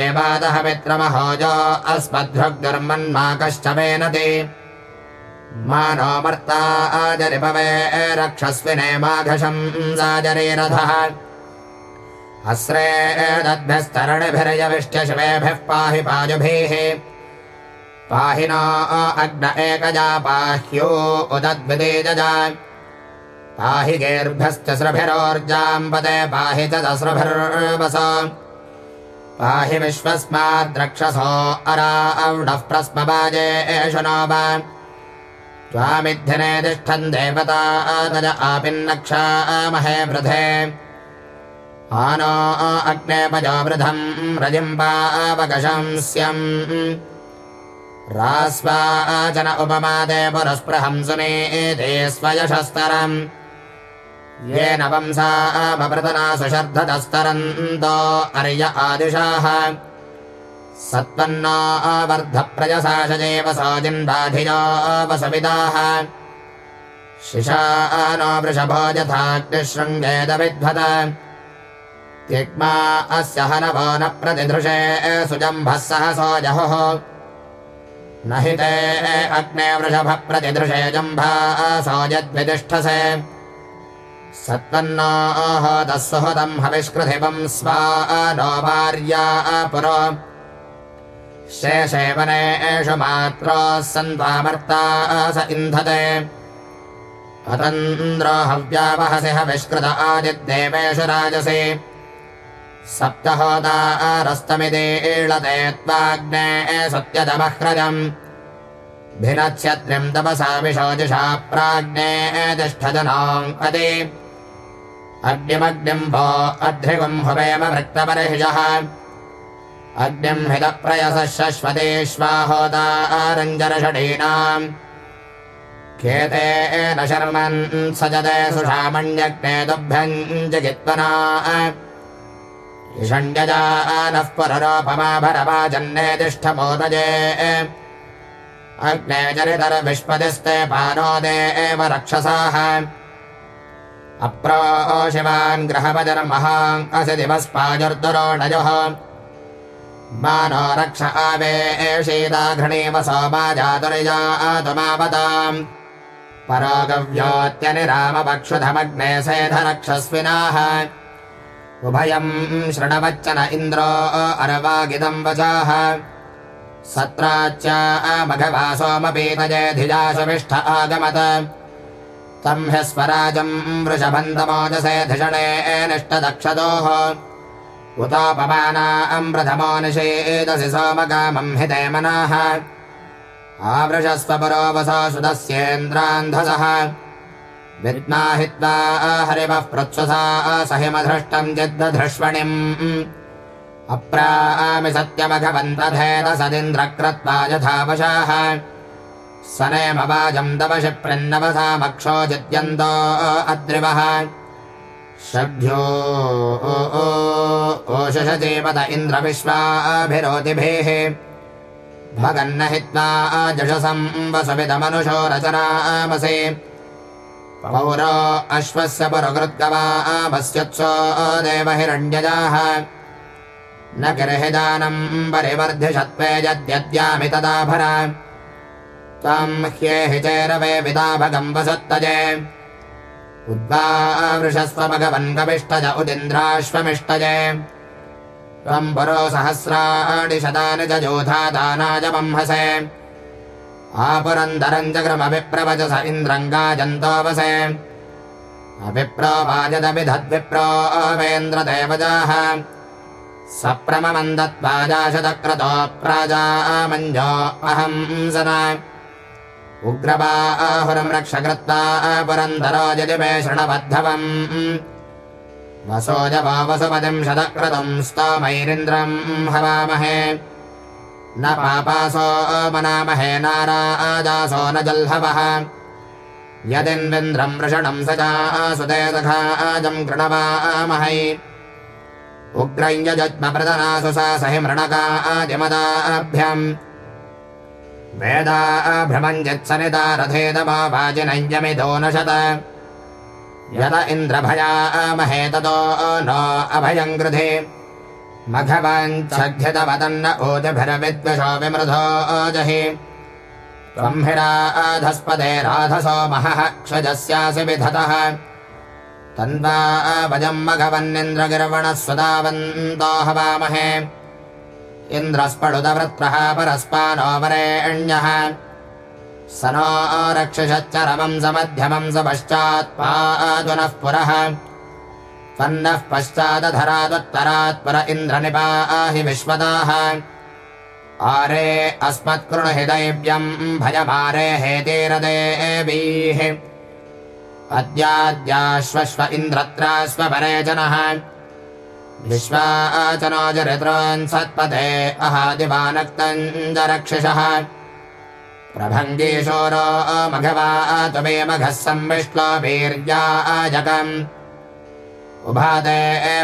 एवादः मित्रमहोजो अस्मद्भृग्दुर्मन्मा कश्च मेनति मानो मर्ता आजरिपवे रक्षस्विने माघशम् साजरीरथः। हस्रे दद्भ्यस्तरणिभिर्यविष्ट्यशिवेभिः पाहि पाजुभिः पाहि नो अग्न एकजा पाह्यो उदद्विदेजजा पाहि पदे पाहि च पाहि विश्वस्माद्रक्षसो अरा औढः प्रस्मवाजे एषु नो वा त्वामिद्धिने तिष्ठन् देवता तज आपिन्नक्षामहे वृधे। आनो अग्ने पजो वृधम् रजिम्बावकशंस्यम् रास्वाचन उपमादे पुरस्पृहं सुनेते स्वयशस्तरम्। येन वंसामृतना सुशर्धतस्तरन्तो अर्य आदिशाः। सत्पन्नावर्धप्रजसाशजेव सोजिन्बाधियो वसविदाः। शिशा नो वृषभो यथाग्निशृङ्गेदविध्वत तिग्मा अस्य हनवो न प्रतिदृशे सुजम्भः सह सोजहुः न हि ते अग्ने वृषभः प्रतिदृशे जम्भा सोजद्वितिष्ठसे सत्पन्नाहोदः सुहृदम् हविष्कृधिवम् स्वा नो भार्या पुरो। शेषेवने एषु मात्रोः सन्त्वामर्ता स इन्धते। अतन्द्रो हव्यावहसि हविष्कृत आदिद्देवेषु राजसि सप्तहोदारस्तमिति ईळते त्वाग्ने सत्यदमह्रजम् भिनत्स्यत्रिम् तपसा विशोजिषा प्राग्ने तिष्ठजनाम् अति। अग्निमग्निम् भो अध्रिगुम् हुवेम वृत्तपरिहिषः अग्निम् हितप्रयसः शश्वतेष्वाहोदारञ्जरषडीनाम् खेते न शर्मन् सजते सुषामण्यग्ने तुभ्यम् जगित्वना तिष्ठमोदजे अग्ने चरितरविष्पतिस्ते पानोदे एव रक्षसाः। अप्रोशिवान् ग्रहपजर्महाम् असि दिवस्पाजुर्दुरोणयोः मानो रक्ष आवे एषीदाघृणीव सोमाजातुरिजातुमावताम् परोगव्योत्यनिरामपक्षुधमग्ने सेधरक्षस्विनाः उभयम् शृणवच्चन इन्द्रो अरवागिदम् वचाः। सत्राच्चा मघवासोमपीतजे धिजाशविष्ठ आगमत। तम् ह्यस्वराजम् वृषभन्तमोजसे धिषणे निष्टदक्षतोः उतोपमानाम् प्रथमो निषेदसि सोमकामम् हिते मनाः। आवृषस्व पुरोवसा सुदस्येन्द्रान्धसः विद्मा हित्वा हरिवः पृत्ससा सहिमधृष्टम् जिद्दधृष्वणिम् अप्रामि सत्यमघवन्तधेदसदिन्द्रक्रत्वा यथावशाः। स नेमवाजम् तवशि प्रन्नवसामक्षो जित्यन्तो अद्रिवः। शभ्यो ओशशजेवत इन्द्रविश्वाभिरोतिभिः। भगन्न हित्वा जषसम् वसविदमनुषो रचनामसि पौरो अश्वस्य पुरकृद्गवामस्यत्सो देवहिरण्यजाः। न गिर्हिदानम् परिवर्धिषत्वे यद्यद्यामि तदाभर त्वम् ह्येहि चेरवे विदा भगम् वसत्तजे। उद्वावृषस्व भगवन् कविष्टज उदिन्द्राश्वमिष्टजे। त्वम् पुरो सहस्राणि शतानि च जोधादानाय बंहसे। आपुरन्दरम् क्रमविप्रवच स इन्द्रम् गाजन्तोऽवसे अविप्रो वाजदभिधद्विप्रो अवेन्द्रदेवजाः सप्रममन्दत्वाजाशतक्रतो प्राजामञ्जो अहम् सना उग्रबाहुरम् रक्ष कृत्वा पुरन्दरो यदि मे शृणबद्धवम् वसोजवा वसुपतिम् शतक्रतुम् स्तोमैरिन्द्रम् हवामहे न पापासो मनामहे नाराजासो न जल्हवः। यदिन्विन्द्रम् वृषणम् स चासुते सखाजम् कृणवामहै। उग्रम् यजज्मप्रदनासु सा सहि मृणकादिमदाभ्यम् वेदा भ्रमञ्जित्सनिता रथेदमा वाजिनञ्जमिदो न शत यत इन्द्रभया महे ततो नो अभयम् गृधे मघवाञ्छघ्यतवदन्न ओजभिरविद्विषो विमृधो ओजहि। त्वम् हिराधस्पदे राधसो महः भजम् मघवन्निन्द्रगिर्वणः सुदावन्तो हवामहे। इन्द्रस्पडुदवृत्रः परस्पानो वरेण्यः। स नो रक्षिषच्चरमम् स मध्यमम् स पश्चात्पादुनः पुरः त्वन्नः पश्चादधरादुत्तरात् पुर इन्द्रनिपाहि विश्वदाः। आरे अस्मत्कृणुहृदैव्यम् भयमारे हेतीरदेवीः। अद्याद्याश्वश्व इन्द्रत्रास्वपरे जनः। विश्वाचनो जरित्रान् सत्पथे अहादिवानक्तम् च रक्षिषः प्रभङ्गीशोरो मघवा त्वमे मघः संविष्लो वीर्याजकम् उभाते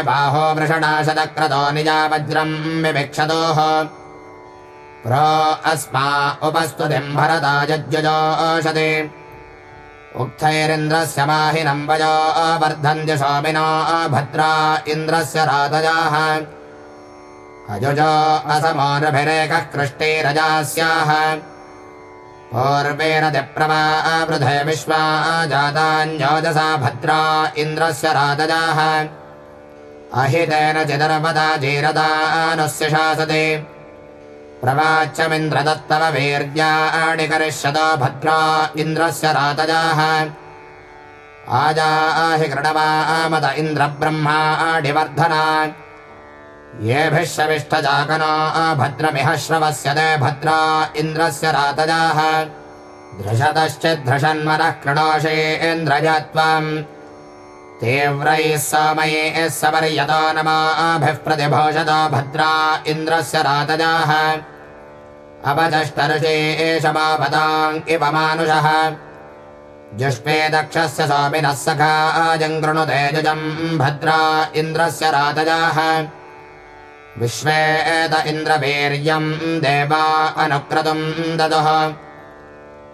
बाहो वृषणाशतक्रतो निजा वज्रम् विभिक्षतोः प्रो अस्मा उपस्तुतिम् भरता जज्जुजोषति उक्थैरिन्द्रस्य माहिनम् वयो वर्धन्ति शोभिनो भद्रा इन्द्रस्य रातजाः। अजुजो असमोरभिरेकः कृष्टिरजास्याः पूर्वेण दिप्रवावृधे विश्वा जातान्योजसा भद्रा इन्द्रस्य रातजाः। अहितेन चिदर्वदा जीरदानुस्य शासते। प्रवाच्यमिन्द्रदत्तव वीर्याणि करिष्यतो भद्रा इन्द्रस्य रातजाः। आजाहि कृणवामत इन्द्रब्रह्माणिवर्धना येभिः शविष्ठजागनो भद्रमिह श्रवस्य ते भद्रा इन्द्रस्य रातजाः। धृषतश्चिद्धृषन्मनः कृणोषेन्द्रज त्वम् तीव्रैः सोमये सपर्यतो नमाभिः प्रतिभोषतो भद्रा इन्द्रस्य रातजाः। अपचष्टऋषे एषमापताम् इव मानुषः। जुष्पे दक्षस्य स्वामिनः सखा जङ्कृणुते जुजम् भद्रा इन्द्रस्य रातजाः विश्वे एत इन्द्रवीर्यम् देवा अनुक्रतुम् ददुः।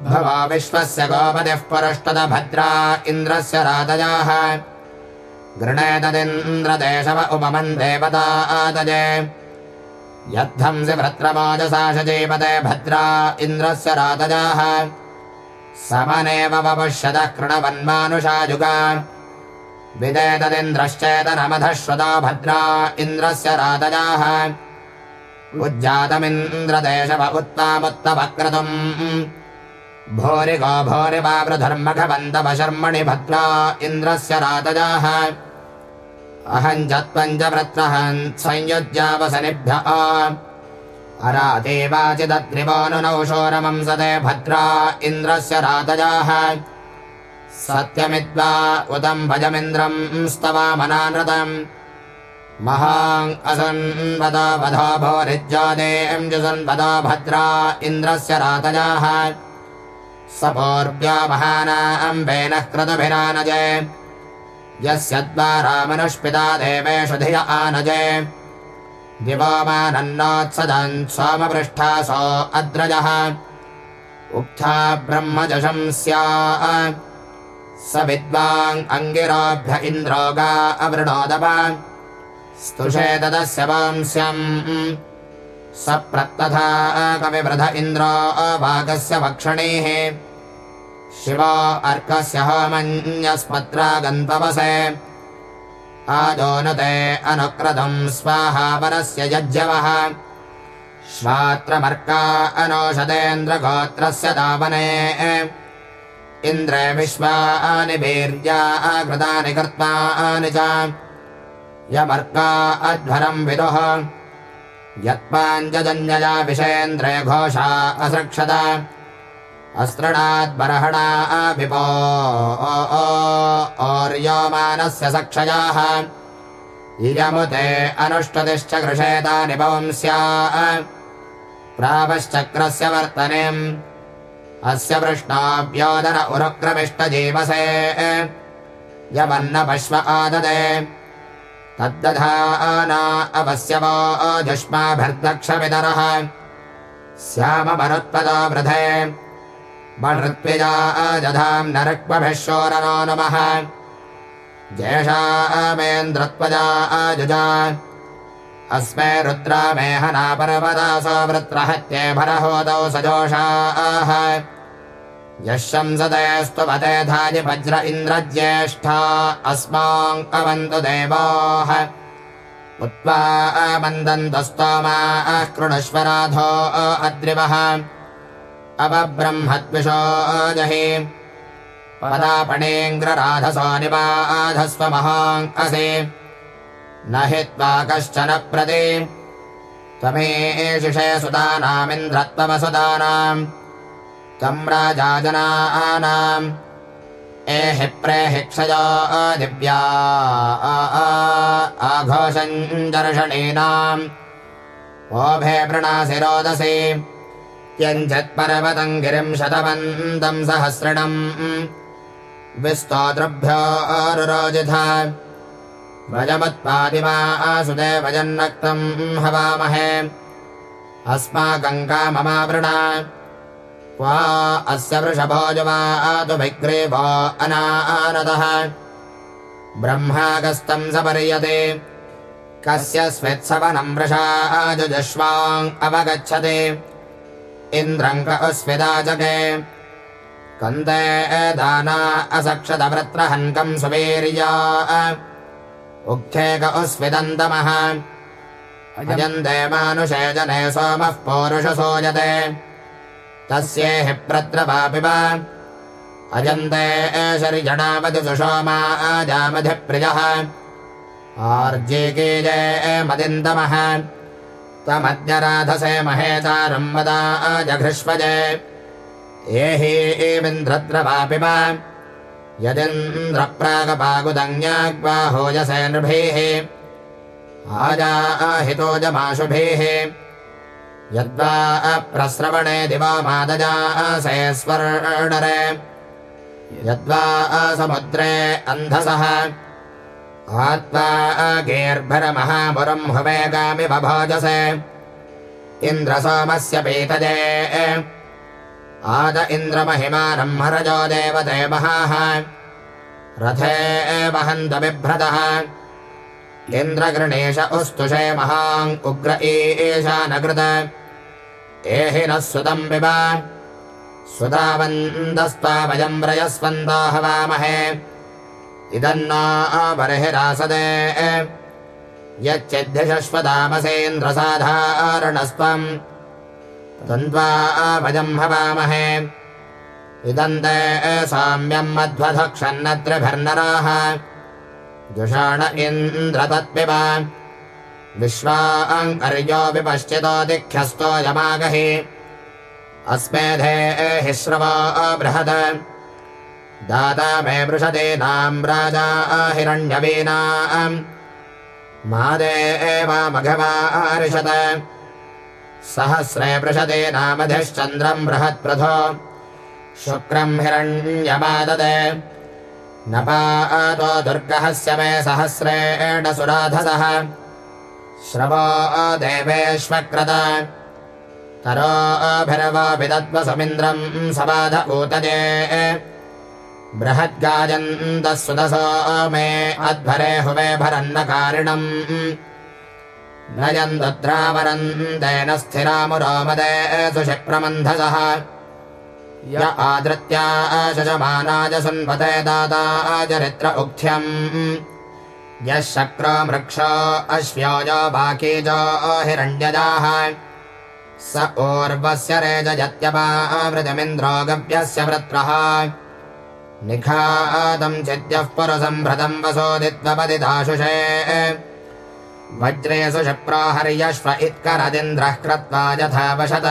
भवा विश्वस्य गोपतिः पुरुष्टद भद्रा इन्द्रस्य रातजाः गृणेतदिन्द्रदेशव उपमन् देवता आतजे यद्धंसि भद्रमाजसा शजीपते भद्रा इन्द्रस्य रातजाः समनेव वपुष्यतः कृणवन्मानुषाजुगा विदेतदिन्द्रश्चेतनमधश्रुता भद्रा इन्द्रस्य रातजाः। उज्जातमिन्द्रदेशव उत्तामुत्तमक्रतुम् भूरि गो भूरि भद्रा इन्द्रस्य रातजाः। अहम् च त्वम् च व्रत्रहन् संयुज्यावसनिभ्य अरादेवाचिदत्रिवोऽनुनौषोरमंसते भद्रा इन्द्रस्य रातजाः सत्यमिद्वा उदम् भजमिन्द्रम् स्तवामनानृतम्। महाम् असन्वदा वधा भोरिज्जादेम् जुसन्वदा भद्रा इन्द्रस्य रातजाः। सपूर्व्या महानाम्बेनः क्रतुभिरानजे। यस्य द्वारा मनुष्पिता देवेषु धिय आनजे। दिवो मानन्नोत्सदन् सोमपृष्ठासो अद्रजः। उक्था ब्रह्मजशंस्या स विद्वाङ् अङ्गिरोभ्य इन्द्रो गा अवृणोदप स्तुषे तदस्य वांस्यम् स प्रत्तथा कविवृध इन्द्रो वागस्य वक्षणीः। शिवो अर्कस्य होमन्यस्मत्रागन्तवसे आदोनुते अनुक्रतुम् स्वाहा वरस्य यज्ञवः। श्वात्रमर्का अनौषधेन्द्रगोत्रस्य दावने इन्द्रे विश्वानि वीर्या कृतानि कृत्वानि च यमर्का अध्वरम् विदुः। यत्पाञ्जजन्यया विषेन्द्रे घोषा असृक्षत। अस्त्रणाद्बर्हणा विपो ओर्योमानस्य सक्षयाः। इयमुते अनुष्टतिश्च कृषेतानि पवंस्या प्रावश्चक्रस्य वर्तनेम् अस्य वृष्णाभ्योदन उरुक्रमिष्टजीवसे। यमन्न पश्व आददे। तद्दधाना अवस्यवो जुष्माभिर्दक्षविदरः श्याममनुत्पदो वृधे। बणृत्विजा जधाम् नरक्वभिः शोरनो नमः जेषामेन्द्रत्वजा आजुजा अस्मे रुद्रा मेहना पर्वदासो वृत्रहत्ये भरहोदौ सजोषाः। यः शंसतेऽस्त्वपते धाजि वज्र इन्द्रज्येष्ठा अस्माम् अवन्तु देवाः। उत्वा मन्दन्तस्तोमाः कृणुष्वराधो अद्रिवः। अपब्रह्मद्विषो जहि। पदापणेङ्ग्रराधसो निबाधस्व महाङ्कसि न हि त्वा कश्चन सुतानामिन्द्रत्वमसुतानाम्। त्वम् राजाजनानाम्। एहि प्रेहिक्षयो दिव्या आघोषम् दर्शनीनाम्। ओभे वृणासि रोदसी। क्यञ्चित्पर्वतम् गिरिम् शतवन्तम् सहस्रणम्। विस्तोतृभ्योरुरोजिथा व्रजमत्पादिमा आसुदेवजन्नक्तम् हवामहे। अस्माकम् काममावृणा क्वा अस्य वृषभोजवातु विग्रीवो अनानदः। ब्रह्मागस्तम् सपर्यते कस्य स्वित्सवनम् वृषाजुजश्वाम् अवगच्छति। इन्द्रम् क अस्विदाजके कन्दे दाना असक्षतवृत्रहन्कम् सुवीर्या उक्थे क अस्विदन्तमः अजन्ते मानुषे जने सोमः पौरुषसोजते तस्येहि प्रत्रपापि वा अजन्ते एषरिजणावति सुषोमा आजामधिप्रियः आर्जेकीजे मदिन्दमः। त्वमद्यराधसे महेतारम् वदा आजघृष्वजे। एहि एविन्द्रत्रपापि वा यदिन्द्रप्रागपागुदङ्ग्याग्वाहोजसे नृभिः आजाहितोजमाशुभिः यद्वा अप्रस्रवणे दिवा मादजासे स्वर्णरे यद्वा समुद्रे अन्धसः आत्वा गेर्भरमहापुरम् हुवेगामि बभोजसे इन्द्रसोमस्य पीतजे आद इन्द्रमहिमानम् हरजो देवते महाः। रथे वहन्त बिभ्रतः। इन्द्रगृणेश उस्तुषे महाम् उग्र ईशानकृत। एहि नः सुतम् पिबा। सुतावन्दस्त्वावयम् व्रजस्वन्दा हवामहे। इदन्ना बर्हिरासदे। यच्चिद्धिशश्वतामसेन्द्रसाधारणस्त्वम् तन्द्वा भजम् हवामहे इदन्ते साम्यम् मध्वधक्षन्नत्रिभिर्नराः जुषाण इन्द्रतत्पिबा। विश्वाङ्कर्यो विपश्चितो दिख्यस्तो यमागहि। अस्मेधे हि श्रवो बृहद। दाता मे वृषदीनाम् राजा हिरण्यवीनाम् मादे एवामघवारिषद सहस्रे वृषदीनामधिश्चन्द्रम् बृहत्प्रथो। शुक्रम् हिरण्यमाददे। न पातो दुर्गहस्य मे सहस्रेण सुराधसः श्रवो देवेष्वक्रत। तरोभिरवोभिदत्वसमिन्द्रम् सबाध ऊतजे बृहद्गायन्तः सुदसो मे अध्वरे हुवे भरन्नकारिणम् नयन्दद्रावरन्देन स्थिरामुरोमदे सुषिप्रमन्धसः य आदृत्या शशमानाय सुन्वते दाता चरित्र उक्थ्यम् यः शक्रो मृक्षो अश्व्योजो बाकीजो हिरण्यजाः। स ऊर्वस्य रेजयत्यपावृजमिन्द्रो गव्यस्य वृत्रः। निखादम् चिद्यः पुरसम्भृतम् वसोदित्वपदिदाशुषे वज्रे सुषिप्रो हर्यश्व इत्करदिन्द्रः कृत्वा यथा वशत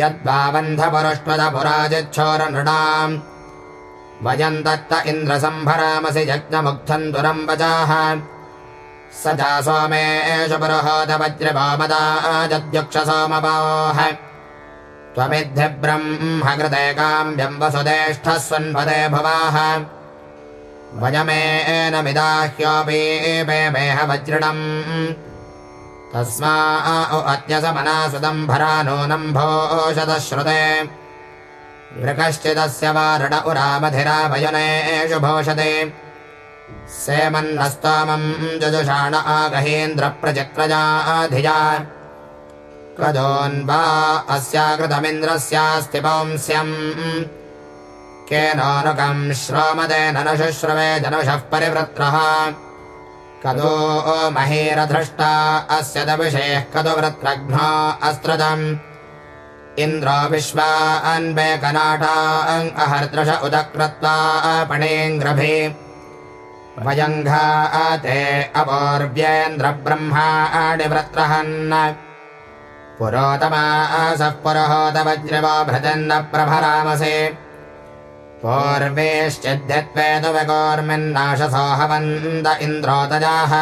यद्वाबन्धपुरुष्वदपुराजिच्छोरनृणाम् वयम् दत्त इन्द्रसम्भरामसि यज्ञमुग्धम् दुरम्बजाः स चा सोमेषु पुरुहोदवज्रभामदाजद्युक्षसोमपोः त्वमिद्धि ब्रह्मकृते काम्यम् वसुदेष्ठः स्वन्पदे भुवाः वयमेनमिदाह्योऽपि मेह वज्रिणम् तस्मा अत्यसमनासुदम्भरा नूनम् भोषदश्रुते। मृकश्चिदस्य वारुण उरामधिराभयनेषु भोषते। सेमन्नस्तोमम् जुजुषाण आगहेन्द्रप्रचक्रजाधिया कदोन्वा अस्याकृतमिन्द्रस्यास्ति पौंस्यम् केनानुकम् श्रोमदेन न शुश्रवे जनुषः परिवृत्रः। कदो महेरधृष्टा अस्य दविषेः कदु इन्द्रो विश्वा अन्वे कनाटा अहर्दृश उदकृत्वा पणेङ्ग्रभे वयङ्घा ते अपोर्व्येन्द्रब्रह्माणिवृत्रहन् पुरोतमासः पुरहोतवज्रवो भृजन्न प्रभरामसे पूर्वेश्चिद्यत्वेदुविकोर्मिन्नाशसोऽहवन्द इन्द्रोतजाः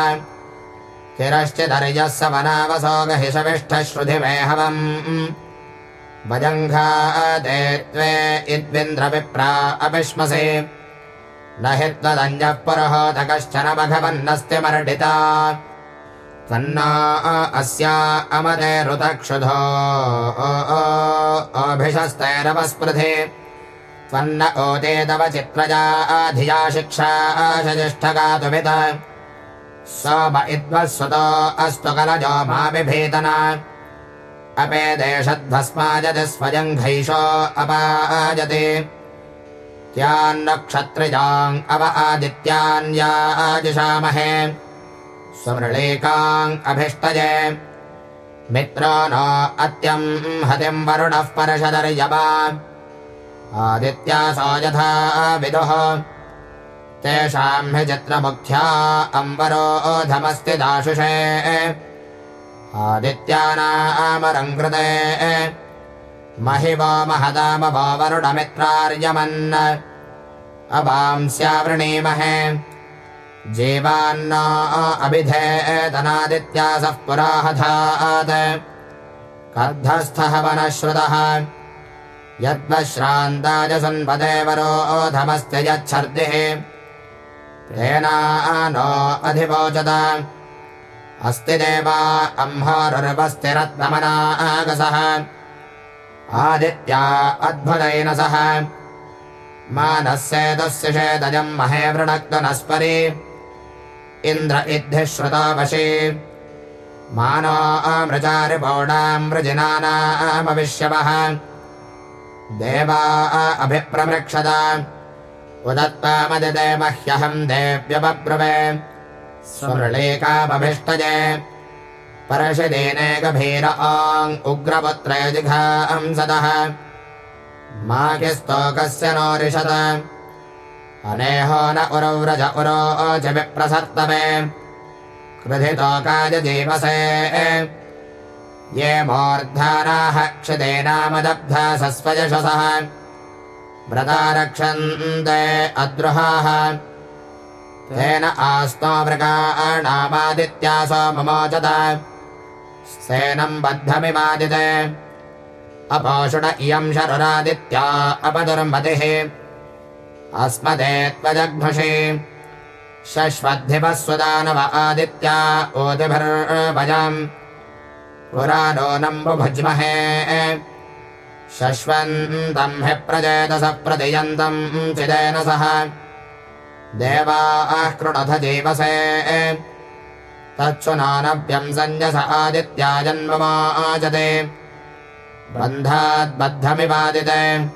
चिरश्चिदर्यः स वनावसोगहिषविष्ठश्रुधिमे हवम् वजङ्घादे त्वे इद्विन्द्रविप्रा अपिश्मसे न हि त्वदन्यः पुरोहोत कश्चन मघवन्नस्ति मर्डिता। त्वन्ना अस्या अमते ऋतक्षुधो अभिषस्तैरवस्पृधे त्वन्न ओते तव चित्रजा धिया शिक्षा शजिष्ठगातुमित सोम इद्वस्वतो अस्तु कलजो मा बिभेदना अपेदेशद्भस्माजति स्वजङ्घैषो अपाजते। त्यान्नक्षत्रिजाम् अव आदित्यान्याजिषामहे स्वमृळेकाम् अभिष्टजे। मित्रो न अत्यम् हतिम् वरुणः परशदर्यवा आदित्यासो यथा विदुः। तेषाम् हि चित्रमुख्या अम्बरोधमस्ति दाशुषे। आदित्यानामरम् कृते। महि वो महदाम वो वरुणमित्रार्यमन् अवांस्यावृणीमहे जीवान्न अभिधेतनादित्यासः पुराहधात्। कर्धस्थः वनश्रुतः नो अधिवोचत। अस्ति देवा अम्होरुर्वस्तिरत्नमनागसः आदित्या अद्भुतेन सह। मानस्येदस्यषेदजम् महे वृणक्तनस्परि इन्द्र इद्धिः श्रुतावशि मानो अमृजारिपौडाम् वृजिनानामविष्यवः देवा अभिप्रमृक्षत उदत्तामदिदे मह्यहम् देव्यबब्रुवे स्वमृळेकामभिष्टजे परशिदेने गभीर आङ् उग्रपुत्रे जिघांसदः मा किस्तोकस्य नोरिषत अनेहो न उरव्रज उरोच विप्रसर्तवे कृधितोकाय जीवसे ये मूर्धानाः क्षितेनामदब्धा सस्वजशसः व्रता रक्षन्ते अद्रुहाः। तेन आस्तो मृगाणामादित्यासो ममोचत। सेनम् बद्धमिवादिते अपोषुण इयम् शरुरादित्या अपदुर्मतिः। अस्मदे त्वजघ्नुषि। शश्वद्धिपः सुदानव आदित्या ओतिभिर्भजम् पुरानो नम्बुभुज्महे शश्वन्तम् हि प्रजेतस प्रतियन्तम् चिदेन सह। देवाः कृणथ जीवसे। तत्सुनानव्यम् सञ्जस आदित्या जन्ममाचते। बन्धाद्बद्धमिवादिते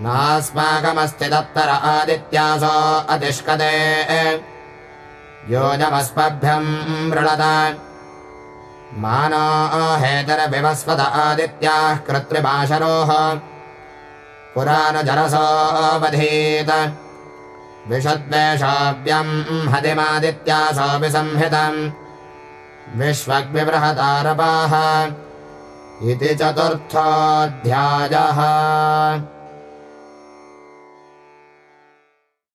नास्माकमस्ति आदित्यासो अतिष्कते योजमस्मभ्यम् मृणत मानो हेतरविवस्वत आदित्याः कृत्रिमाशरोः। पुराणजरसोऽवधीत। विशद्वेषाव्यम् हतिमादित्यासोऽपि संहितम् विश्वग्विबृहतारपाः इति चतुर्थोऽध्यायः